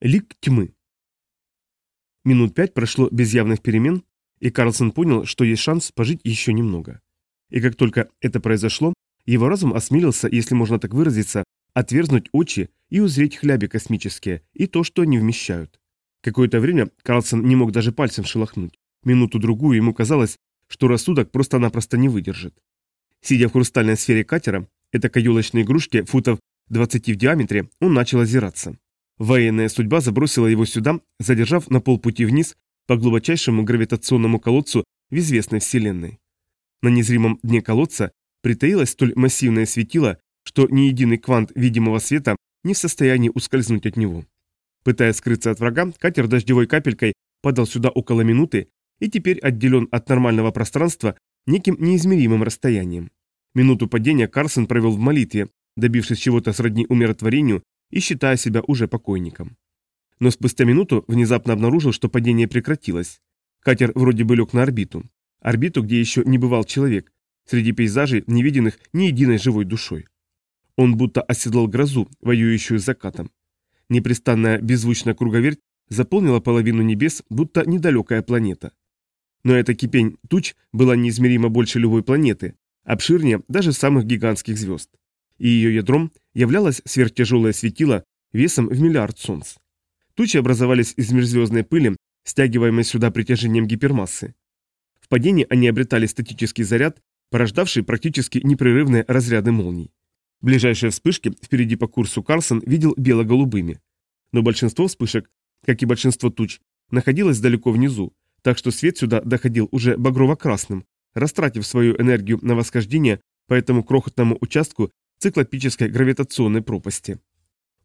Лик тьмы. Минут пять прошло без явных перемен, и Карлсон понял, что есть шанс пожить еще немного. И как только это произошло, его разум осмелился, если можно так выразиться, отверзнуть очи и узреть хляби космические и то, что они вмещают. Какое-то время Карлсон не мог даже пальцем шелохнуть. Минуту-другую ему казалось, что рассудок просто-напросто не выдержит. Сидя в хрустальной сфере катера, это каелочной игрушки футов 20 в диаметре, он начал озираться. Военная судьба забросила его сюда, задержав на полпути вниз по глубочайшему гравитационному колодцу в известной Вселенной. На незримом дне колодца притаилось столь массивное светило, что ни единый квант видимого света не в состоянии ускользнуть от него. Пытаясь скрыться от врага, катер дождевой капелькой падал сюда около минуты и теперь отделен от нормального пространства неким неизмеримым расстоянием. Минуту падения Карсон провел в молитве, добившись чего-то сродни умиротворению и считая себя уже покойником. Но спустя минуту внезапно обнаружил, что падение прекратилось. Катер вроде бы лег на орбиту. Орбиту, где еще не бывал человек, среди пейзажей, не виденных ни единой живой душой. Он будто оседлал грозу, воюющую с закатом. Непрестанная беззвучная круговерть заполнила половину небес, будто недалекая планета. Но эта кипень туч была неизмеримо больше любой планеты, обширнее даже самых гигантских звезд и ее ядром являлось сверхтяжелое светило весом в миллиард солнц. Тучи образовались из межзвездной пыли, стягиваемой сюда притяжением гипермассы. В падении они обретали статический заряд, порождавший практически непрерывные разряды молний. Ближайшие вспышки впереди по курсу Карсон видел бело-голубыми. Но большинство вспышек, как и большинство туч, находилось далеко внизу, так что свет сюда доходил уже багрово-красным, растратив свою энергию на восхождение по этому крохотному участку циклопической гравитационной пропасти.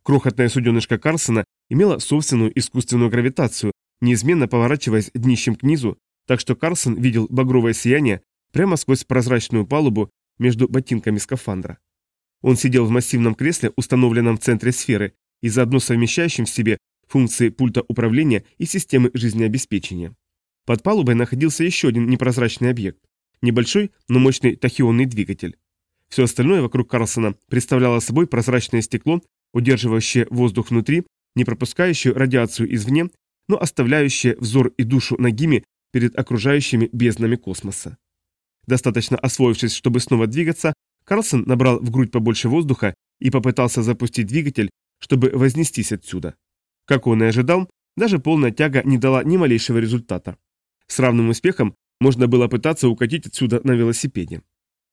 Крохотная суденышка Карсона имела собственную искусственную гравитацию, неизменно поворачиваясь днищем к низу, так что Карсон видел багровое сияние прямо сквозь прозрачную палубу между ботинками скафандра. Он сидел в массивном кресле, установленном в центре сферы, и заодно совмещающем в себе функции пульта управления и системы жизнеобеспечения. Под палубой находился еще один непрозрачный объект. Небольшой, но мощный тахионный двигатель. Все остальное вокруг Карлсона представляло собой прозрачное стекло, удерживающее воздух внутри, не пропускающее радиацию извне, но оставляющее взор и душу нагими перед окружающими безднами космоса. Достаточно освоившись, чтобы снова двигаться, Карлсон набрал в грудь побольше воздуха и попытался запустить двигатель, чтобы вознестись отсюда. Как он и ожидал, даже полная тяга не дала ни малейшего результата. С равным успехом можно было пытаться укатить отсюда на велосипеде.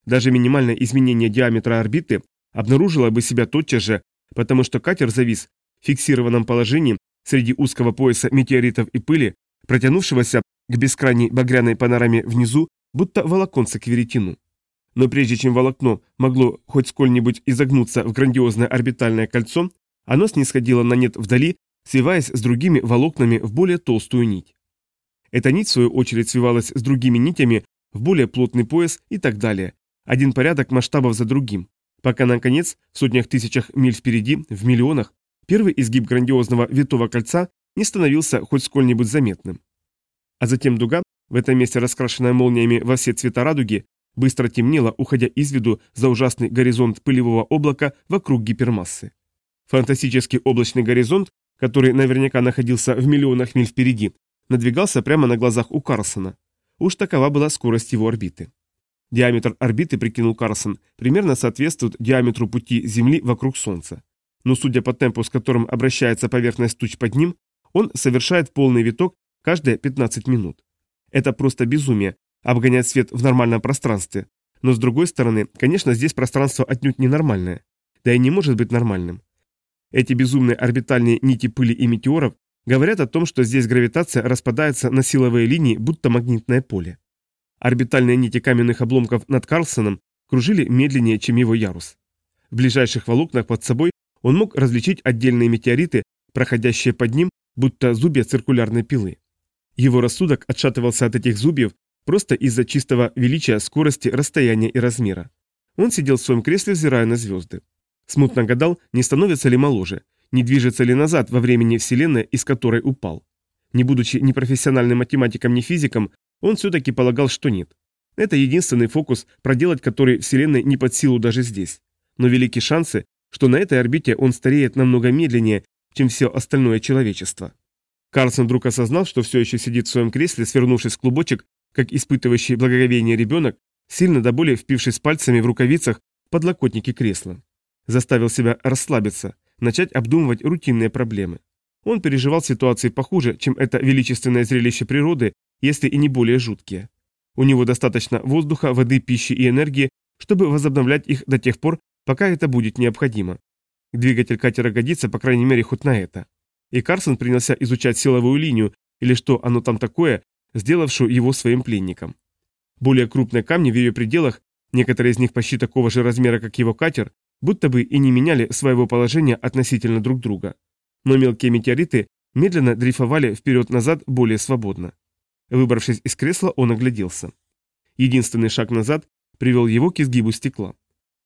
Даже минимальное изменение диаметра орбиты обнаружило бы себя тотчас же, потому что катер завис в фиксированном положении среди узкого пояса метеоритов и пыли, протянувшегося к бескрайней багряной панораме внизу, будто волоконце к веретину. Но прежде чем волокно могло хоть сколь-нибудь изогнуться в грандиозное орбитальное кольцо, оно снисходило на нет вдали, свиваясь с другими волокнами в более толстую нить. Эта нить, в свою очередь, свивалась с другими нитями в более плотный пояс и так далее, один порядок масштабов за другим, пока, наконец, в сотнях тысячах миль впереди, в миллионах, первый изгиб грандиозного витого кольца не становился хоть сколь-нибудь заметным. А затем дуга, в этом месте раскрашенная молниями во все цвета радуги, быстро темнела, уходя из виду за ужасный горизонт пылевого облака вокруг гипермассы. Фантастический облачный горизонт, который наверняка находился в миллионах миль впереди, надвигался прямо на глазах у Карлсона. Уж такова была скорость его орбиты. Диаметр орбиты, прикинул Карсон, примерно соответствует диаметру пути Земли вокруг Солнца. Но судя по темпу, с которым обращается поверхность туч под ним, он совершает полный виток каждые 15 минут. Это просто безумие – обгонять свет в нормальном пространстве. Но с другой стороны, конечно, здесь пространство отнюдь ненормальное. Да и не может быть нормальным. Эти безумные орбитальные нити пыли и метеоров говорят о том, что здесь гравитация распадается на силовые линии, будто магнитное поле. Орбитальные нити каменных обломков над Карлсоном кружили медленнее, чем его ярус. В ближайших волокнах под собой он мог различить отдельные метеориты, проходящие под ним, будто зубья циркулярной пилы. Его рассудок отшатывался от этих зубьев просто из-за чистого величия скорости, расстояния и размера. Он сидел в своем кресле, взирая на звезды. Смутно гадал, не становится ли моложе, не движется ли назад во времени Вселенной, из которой упал. Не будучи ни профессиональным математиком, ни физиком, он все-таки полагал, что нет. Это единственный фокус, проделать который Вселенной не под силу даже здесь. Но велики шансы, что на этой орбите он стареет намного медленнее, чем все остальное человечество. Карлсон вдруг осознал, что все еще сидит в своем кресле, свернувшись в клубочек, как испытывающий благоговение ребенок, сильно до боли впившись пальцами в рукавицах подлокотники кресла. Заставил себя расслабиться, начать обдумывать рутинные проблемы. Он переживал ситуации похуже, чем это величественное зрелище природы, если и не более жуткие. У него достаточно воздуха, воды, пищи и энергии, чтобы возобновлять их до тех пор, пока это будет необходимо. Двигатель катера годится, по крайней мере, хоть на это. И Карсон принялся изучать силовую линию, или что оно там такое, сделавшую его своим пленником. Более крупные камни в ее пределах, некоторые из них почти такого же размера, как его катер, будто бы и не меняли своего положения относительно друг друга. Но мелкие метеориты медленно дрейфовали вперед-назад более свободно. Выбравшись из кресла, он огляделся. Единственный шаг назад привел его к изгибу стекла.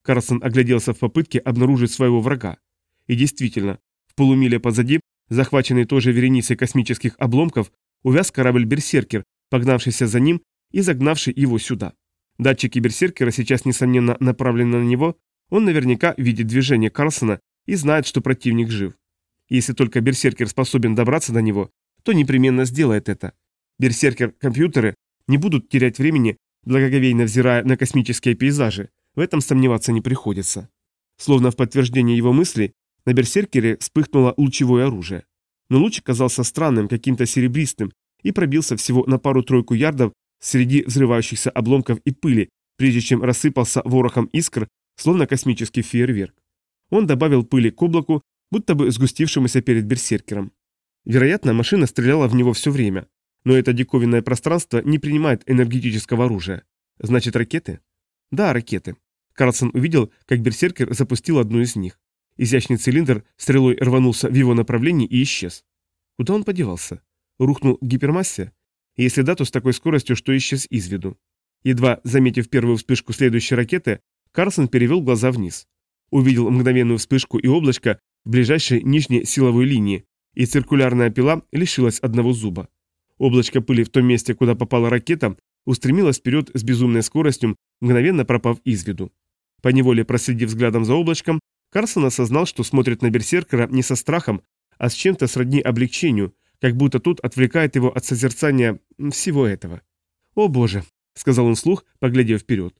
Карлсон огляделся в попытке обнаружить своего врага. И действительно, в полумиле позади, захваченный тоже вереницей космических обломков, увяз корабль «Берсеркер», погнавшийся за ним и загнавший его сюда. Датчики «Берсеркера» сейчас, несомненно, направлены на него, он наверняка видит движение Карлсона и знает, что противник жив. Если только Берсеркер способен добраться до него, то непременно сделает это. Берсеркер-компьютеры не будут терять времени, благоговейно взирая на космические пейзажи, в этом сомневаться не приходится. Словно в подтверждение его мыслей, на берсеркере вспыхнуло лучевое оружие. Но луч казался странным, каким-то серебристым, и пробился всего на пару-тройку ярдов среди взрывающихся обломков и пыли, прежде чем рассыпался ворохом искр, словно космический фейерверк. Он добавил пыли к облаку, будто бы сгустившемуся перед берсеркером. Вероятно, машина стреляла в него все время, но это диковинное пространство не принимает энергетического оружия. Значит, ракеты? Да, ракеты. Карлсон увидел, как берсеркер запустил одну из них. Изящный цилиндр стрелой рванулся в его направлении и исчез. Куда он подевался? Рухнул к гипермассе? Если да, то с такой скоростью, что исчез из виду. Едва заметив первую вспышку следующей ракеты, Карлсон перевел глаза вниз. Увидел мгновенную вспышку и облачко в ближайшей нижней силовой линии, и циркулярная пила лишилась одного зуба. Облачко пыли в том месте, куда попала ракета, устремилось вперед с безумной скоростью, мгновенно пропав из виду. Поневоле проследив взглядом за облачком, Карсон осознал, что смотрит на Берсеркера не со страхом, а с чем-то сродни облегчению, как будто тут отвлекает его от созерцания всего этого. «О боже», — сказал он вслух, поглядев вперед.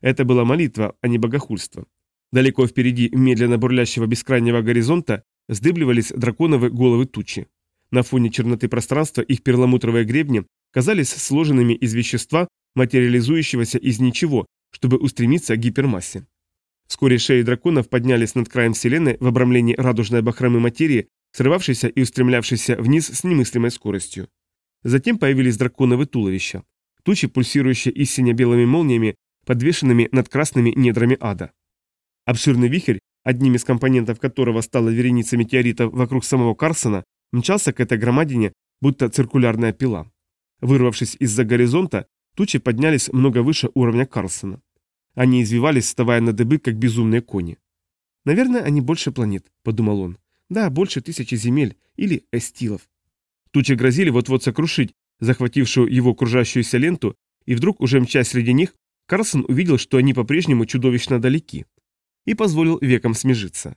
Это была молитва, а не богохульство. Далеко впереди медленно бурлящего бескрайнего горизонта сдыбливались драконовые головы тучи. На фоне черноты пространства их перламутровые гребни казались сложенными из вещества, материализующегося из ничего, чтобы устремиться к гипермассе. Вскоре шеи драконов поднялись над краем Вселенной в обрамлении радужной бахромы материи, срывавшейся и устремлявшейся вниз с немыслимой скоростью. Затем появились драконовы туловища, тучи, пульсирующие и сине-белыми молниями, подвешенными над красными недрами ада. Обширный вихрь, одним из компонентов которого стала вереница метеоритов вокруг самого Карсона, мчался к этой громадине, будто циркулярная пила. Вырвавшись из-за горизонта, Тучи поднялись много выше уровня Карлсона. Они извивались, вставая на дыбы, как безумные кони. «Наверное, они больше планет», — подумал он. «Да, больше тысячи земель или эстилов». Тучи грозили вот-вот сокрушить захватившую его кружащуюся ленту, и вдруг, уже мчась среди них, Карлсон увидел, что они по-прежнему чудовищно далеки, и позволил векам смежиться.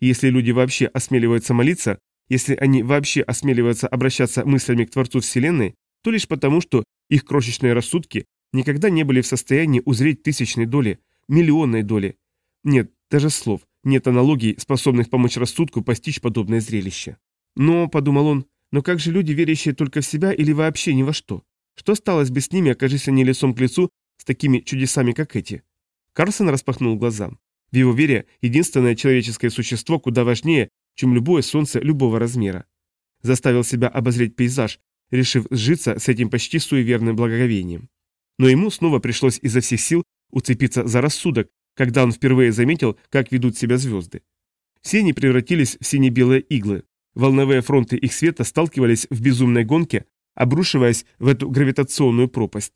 Если люди вообще осмеливаются молиться, если они вообще осмеливаются обращаться мыслями к Творцу Вселенной, то лишь потому, что их крошечные рассудки никогда не были в состоянии узреть тысячной доли, миллионной доли. Нет даже слов, нет аналогий, способных помочь рассудку постичь подобное зрелище. Но, подумал он, но как же люди, верящие только в себя или вообще ни во что? Что сталось бы с ними, окажись они лицом к лицу с такими чудесами, как эти? Карсон распахнул глаза. В его вере единственное человеческое существо куда важнее, чем любое солнце любого размера. Заставил себя обозреть пейзаж, решив сжиться с этим почти суеверным благоговением. Но ему снова пришлось изо всех сил уцепиться за рассудок, когда он впервые заметил, как ведут себя звезды. Все они превратились в сине-белые иглы. Волновые фронты их света сталкивались в безумной гонке, обрушиваясь в эту гравитационную пропасть.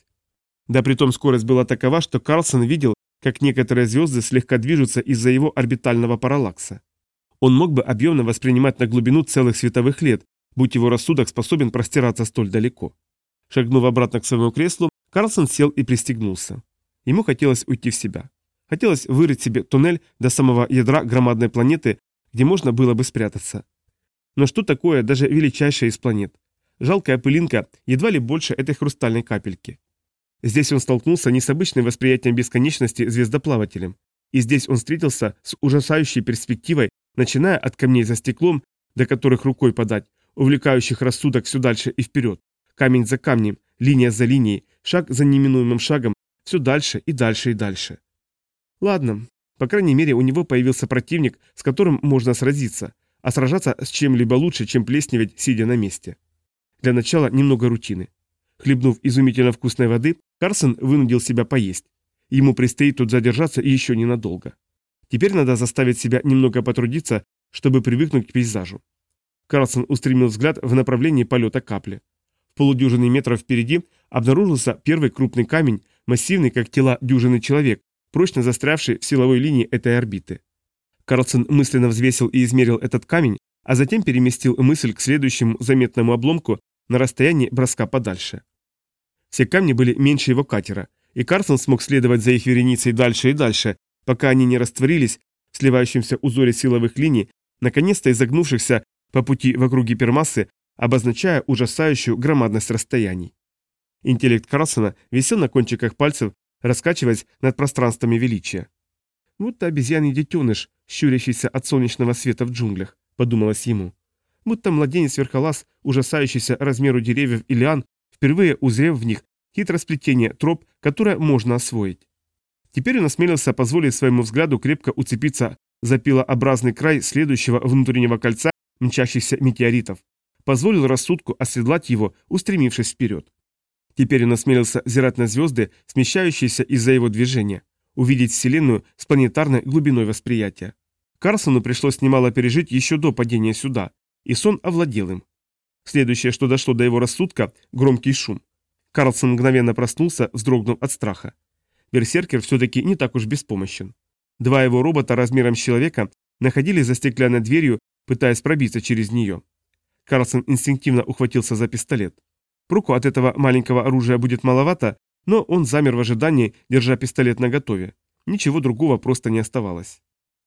Да притом скорость была такова, что Карлсон видел, как некоторые звезды слегка движутся из-за его орбитального параллакса. Он мог бы объемно воспринимать на глубину целых световых лет, будь его рассудок способен простираться столь далеко. Шагнув обратно к своему креслу, Карлсон сел и пристегнулся. Ему хотелось уйти в себя. Хотелось вырыть себе туннель до самого ядра громадной планеты, где можно было бы спрятаться. Но что такое даже величайшая из планет? Жалкая пылинка, едва ли больше этой хрустальной капельки. Здесь он столкнулся не с обычным восприятием бесконечности звездоплавателем. И здесь он встретился с ужасающей перспективой, начиная от камней за стеклом, до которых рукой подать, увлекающих рассудок все дальше и вперед. Камень за камнем, линия за линией, шаг за неминуемым шагом, все дальше и дальше и дальше. Ладно, по крайней мере, у него появился противник, с которым можно сразиться, а сражаться с чем-либо лучше, чем плесневеть, сидя на месте. Для начала немного рутины. Хлебнув изумительно вкусной воды, Карсон вынудил себя поесть. Ему предстоит тут задержаться еще ненадолго. Теперь надо заставить себя немного потрудиться, чтобы привыкнуть к пейзажу. Карлсон устремил взгляд в направлении полета капли. В полудюжины метров впереди обнаружился первый крупный камень, массивный, как тела дюжины человек, прочно застрявший в силовой линии этой орбиты. Карлсон мысленно взвесил и измерил этот камень, а затем переместил мысль к следующему заметному обломку на расстоянии броска подальше. Все камни были меньше его катера, и Карлсон смог следовать за их вереницей дальше и дальше, пока они не растворились в сливающемся узоре силовых линий, наконец-то изогнувшихся по пути вокруг гипермассы, обозначая ужасающую громадность расстояний. Интеллект Карлсона висел на кончиках пальцев, раскачиваясь над пространствами величия. «Будто обезьяний детеныш, щурящийся от солнечного света в джунглях», — подумалось ему. Будто младенец-верхолаз, ужасающийся размеру деревьев и лиан, впервые узрев в них хитросплетение троп, которое можно освоить. Теперь он осмелился позволить своему взгляду крепко уцепиться за пилообразный край следующего внутреннего кольца мчащихся метеоритов, позволил рассудку оседлать его, устремившись вперед. Теперь он осмелился взирать на звезды, смещающиеся из-за его движения, увидеть Вселенную с планетарной глубиной восприятия. Карлсону пришлось немало пережить еще до падения сюда, и сон овладел им. Следующее, что дошло до его рассудка – громкий шум. Карлсон мгновенно проснулся, вздрогнув от страха. Берсеркер все-таки не так уж беспомощен. Два его робота размером с человека находились за стеклянной дверью, пытаясь пробиться через нее. Карлсон инстинктивно ухватился за пистолет. Проку от этого маленького оружия будет маловато, но он замер в ожидании, держа пистолет наготове. Ничего другого просто не оставалось.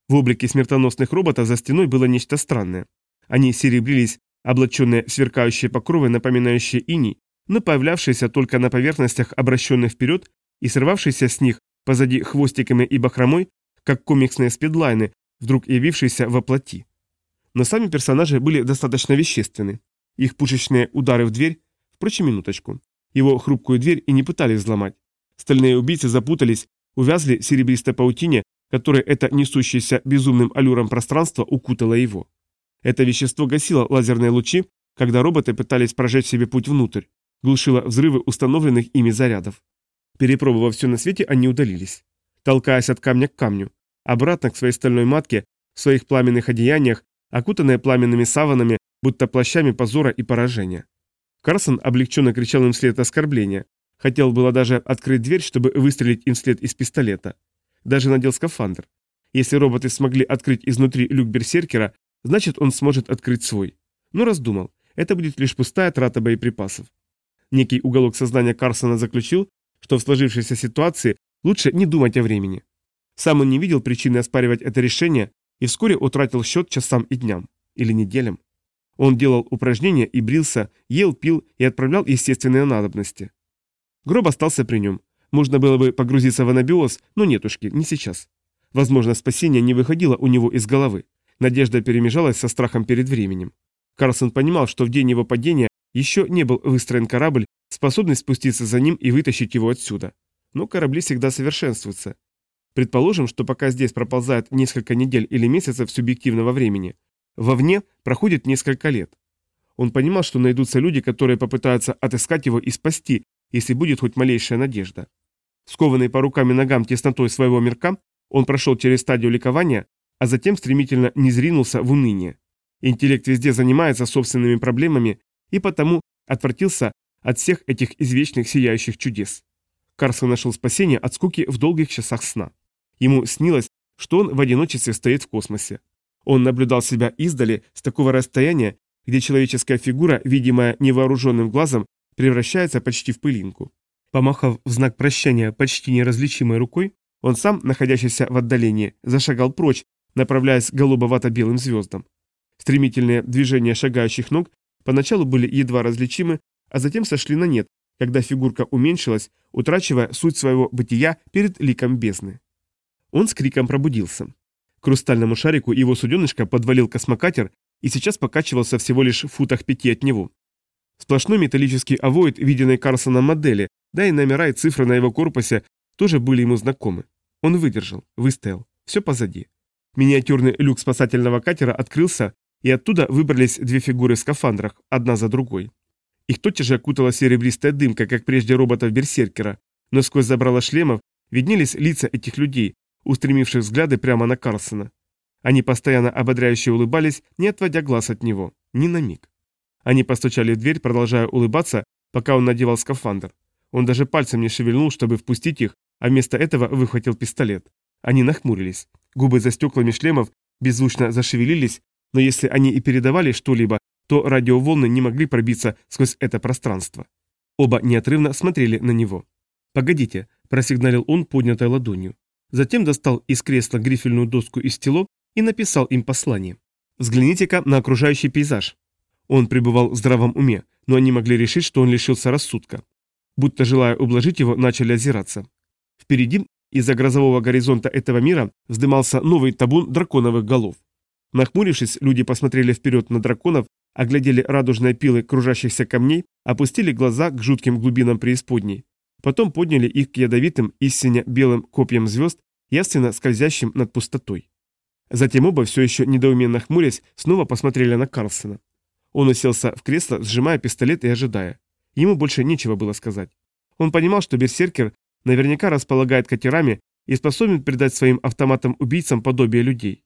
В облике смертоносных роботов за стеной было нечто странное. Они серебрились, облаченные сверкающие покровы, напоминающие иней, но появлявшиеся только на поверхностях, обращенных вперед, и срывавшиеся с них позади хвостиками и бахромой, как комиксные спидлайны, вдруг явившиеся во плоти. Но сами персонажи были достаточно вещественны. Их пушечные удары в дверь, впрочем, минуточку, его хрупкую дверь и не пытались взломать. Стальные убийцы запутались, увязли в серебристой паутине, которой это несущееся безумным аллюром пространство укутало его. Это вещество гасило лазерные лучи, когда роботы пытались прожечь себе путь внутрь, глушило взрывы установленных ими зарядов. Перепробовав все на свете, они удалились. Толкаясь от камня к камню, обратно к своей стальной матке, в своих пламенных одеяниях, окутанные пламенными саванами, будто плащами позора и поражения. Карсон облегченно кричал им вслед оскорбления. Хотел было даже открыть дверь, чтобы выстрелить им вслед из пистолета. Даже надел скафандр. Если роботы смогли открыть изнутри люк берсеркера, значит он сможет открыть свой. Но раздумал, это будет лишь пустая трата боеприпасов. Некий уголок сознания Карсона заключил, что в сложившейся ситуации лучше не думать о времени. Сам он не видел причины оспаривать это решение и вскоре утратил счет часам и дням. Или неделям. Он делал упражнения и брился, ел, пил и отправлял естественные надобности. Гроб остался при нем. Можно было бы погрузиться в анабиоз, но нетушки, не сейчас. Возможно, спасение не выходило у него из головы. Надежда перемежалась со страхом перед временем. Карлсон понимал, что в день его падения еще не был выстроен корабль, способный спуститься за ним и вытащить его отсюда. Но корабли всегда совершенствуются. Предположим, что пока здесь проползает несколько недель или месяцев субъективного времени, вовне проходит несколько лет. Он понимал, что найдутся люди, которые попытаются отыскать его и спасти, если будет хоть малейшая надежда. Скованный по рукам и ногам теснотой своего мирка, он прошел через стадию ликования, а затем стремительно низринулся в уныние. Интеллект везде занимается собственными проблемами и потому отвратился от всех этих извечных сияющих чудес. Карсон нашел спасение от скуки в долгих часах сна. Ему снилось, что он в одиночестве стоит в космосе. Он наблюдал себя издали с такого расстояния, где человеческая фигура, видимая невооруженным глазом, превращается почти в пылинку. Помахав в знак прощания почти неразличимой рукой, он сам, находящийся в отдалении, зашагал прочь, направляясь голубовато-белым звездам. Стремительные движения шагающих ног поначалу были едва различимы, а затем сошли на нет, когда фигурка уменьшилась, утрачивая суть своего бытия перед ликом бездны. Он с криком пробудился. К хрустальному шарику его суденышко подвалил космокатер и сейчас покачивался всего лишь в футах пяти от него. Сплошной металлический авоид, виденный Карсоном модели, да и номера и цифры на его корпусе тоже были ему знакомы. Он выдержал, выстоял, все позади. Миниатюрный люк спасательного катера открылся, и оттуда выбрались две фигуры в скафандрах, одна за другой. Их тотчас же окутала серебристая дымка, как прежде роботов-берсеркера, но сквозь забрало шлемов виднелись лица этих людей, устремивших взгляды прямо на Карлсона. Они постоянно ободряюще улыбались, не отводя глаз от него, ни на миг. Они постучали в дверь, продолжая улыбаться, пока он надевал скафандр. Он даже пальцем не шевельнул, чтобы впустить их, а вместо этого выхватил пистолет. Они нахмурились. Губы за стеклами шлемов беззвучно зашевелились, но если они и передавали что-либо, то радиоволны не могли пробиться сквозь это пространство. Оба неотрывно смотрели на него. «Погодите», – просигналил он, поднятой ладонью. Затем достал из кресла грифельную доску и стело и написал им послание. «Взгляните-ка на окружающий пейзаж». Он пребывал в здравом уме, но они могли решить, что он лишился рассудка. Будто желая ублажить его, начали озираться. Впереди, из-за грозового горизонта этого мира, вздымался новый табун драконовых голов. Нахмурившись, люди посмотрели вперед на драконов, оглядели радужные пилы кружащихся камней, опустили глаза к жутким глубинам преисподней. Потом подняли их к ядовитым и белым копьям звезд, явственно скользящим над пустотой. Затем оба, все еще недоуменно хмурясь, снова посмотрели на Карлсона. Он уселся в кресло, сжимая пистолет и ожидая. Ему больше нечего было сказать. Он понимал, что берсеркер наверняка располагает катерами и способен придать своим автоматам-убийцам подобие людей.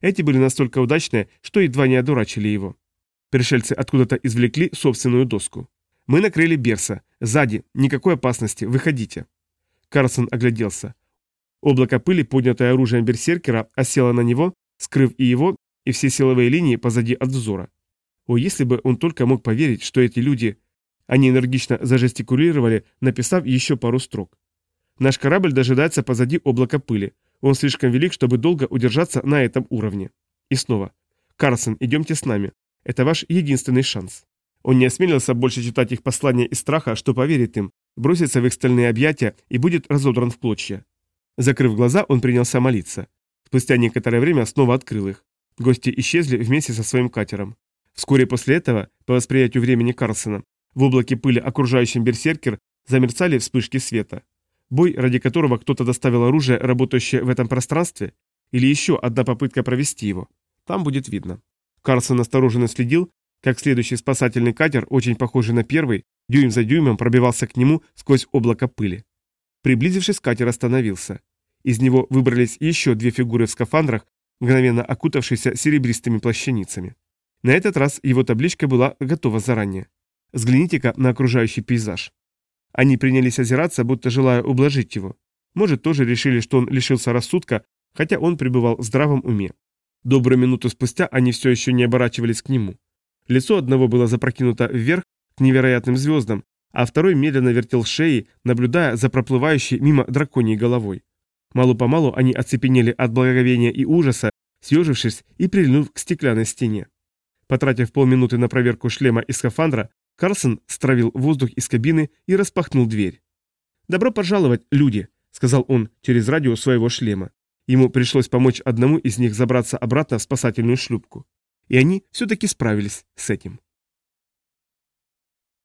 Эти были настолько удачные, что едва не одурачили его. Пришельцы откуда-то извлекли собственную доску. «Мы накрыли Берса. Сзади. Никакой опасности. Выходите». Карлсон огляделся. Облако пыли, поднятое оружием берсеркера, осело на него, скрыв и его, и все силовые линии позади от взора. О, если бы он только мог поверить, что эти люди... Они энергично зажестикулировали, написав еще пару строк. Наш корабль дожидается позади облака пыли. Он слишком велик, чтобы долго удержаться на этом уровне. И снова. Карлсон, идемте с нами. Это ваш единственный шанс. Он не осмелился больше читать их послания из страха, что поверит им, бросится в их стальные объятия и будет разодран в клочья. Закрыв глаза, он принялся молиться. Спустя некоторое время снова открыл их. Гости исчезли вместе со своим катером. Вскоре после этого, по восприятию времени Карлсона, в облаке пыли, окружающем берсеркер, замерцали вспышки света. Бой, ради которого кто-то доставил оружие, работающее в этом пространстве, или еще одна попытка провести его. Там будет видно. Карлсон осторожно следил, как следующий спасательный катер, очень похожий на первый, дюйм за дюймом пробивался к нему сквозь облако пыли. Приблизившись, катер остановился. Из него выбрались еще две фигуры в скафандрах, мгновенно окутавшиеся серебристыми плащаницами. На этот раз его табличка была готова заранее. Взгляните-ка на окружающий пейзаж. Они принялись озираться, будто желая ублажить его. Может, тоже решили, что он лишился рассудка, хотя он пребывал в здравом уме. Добрую минуту спустя они все еще не оборачивались к нему. Лицо одного было запрокинуто вверх к невероятным звездам, а второй медленно вертел шеи, наблюдая за проплывающей мимо драконьей головой. Мало-помалу они оцепенели от благоговения и ужаса, съежившись и прильнув к стеклянной стене. Потратив полминуты на проверку шлема и скафандра, Карлсон стравил воздух из кабины и распахнул дверь. «Добро пожаловать, люди!» — сказал он через радио своего шлема. Ему пришлось помочь одному из них забраться обратно в спасательную шлюпку. И они все-таки справились с этим.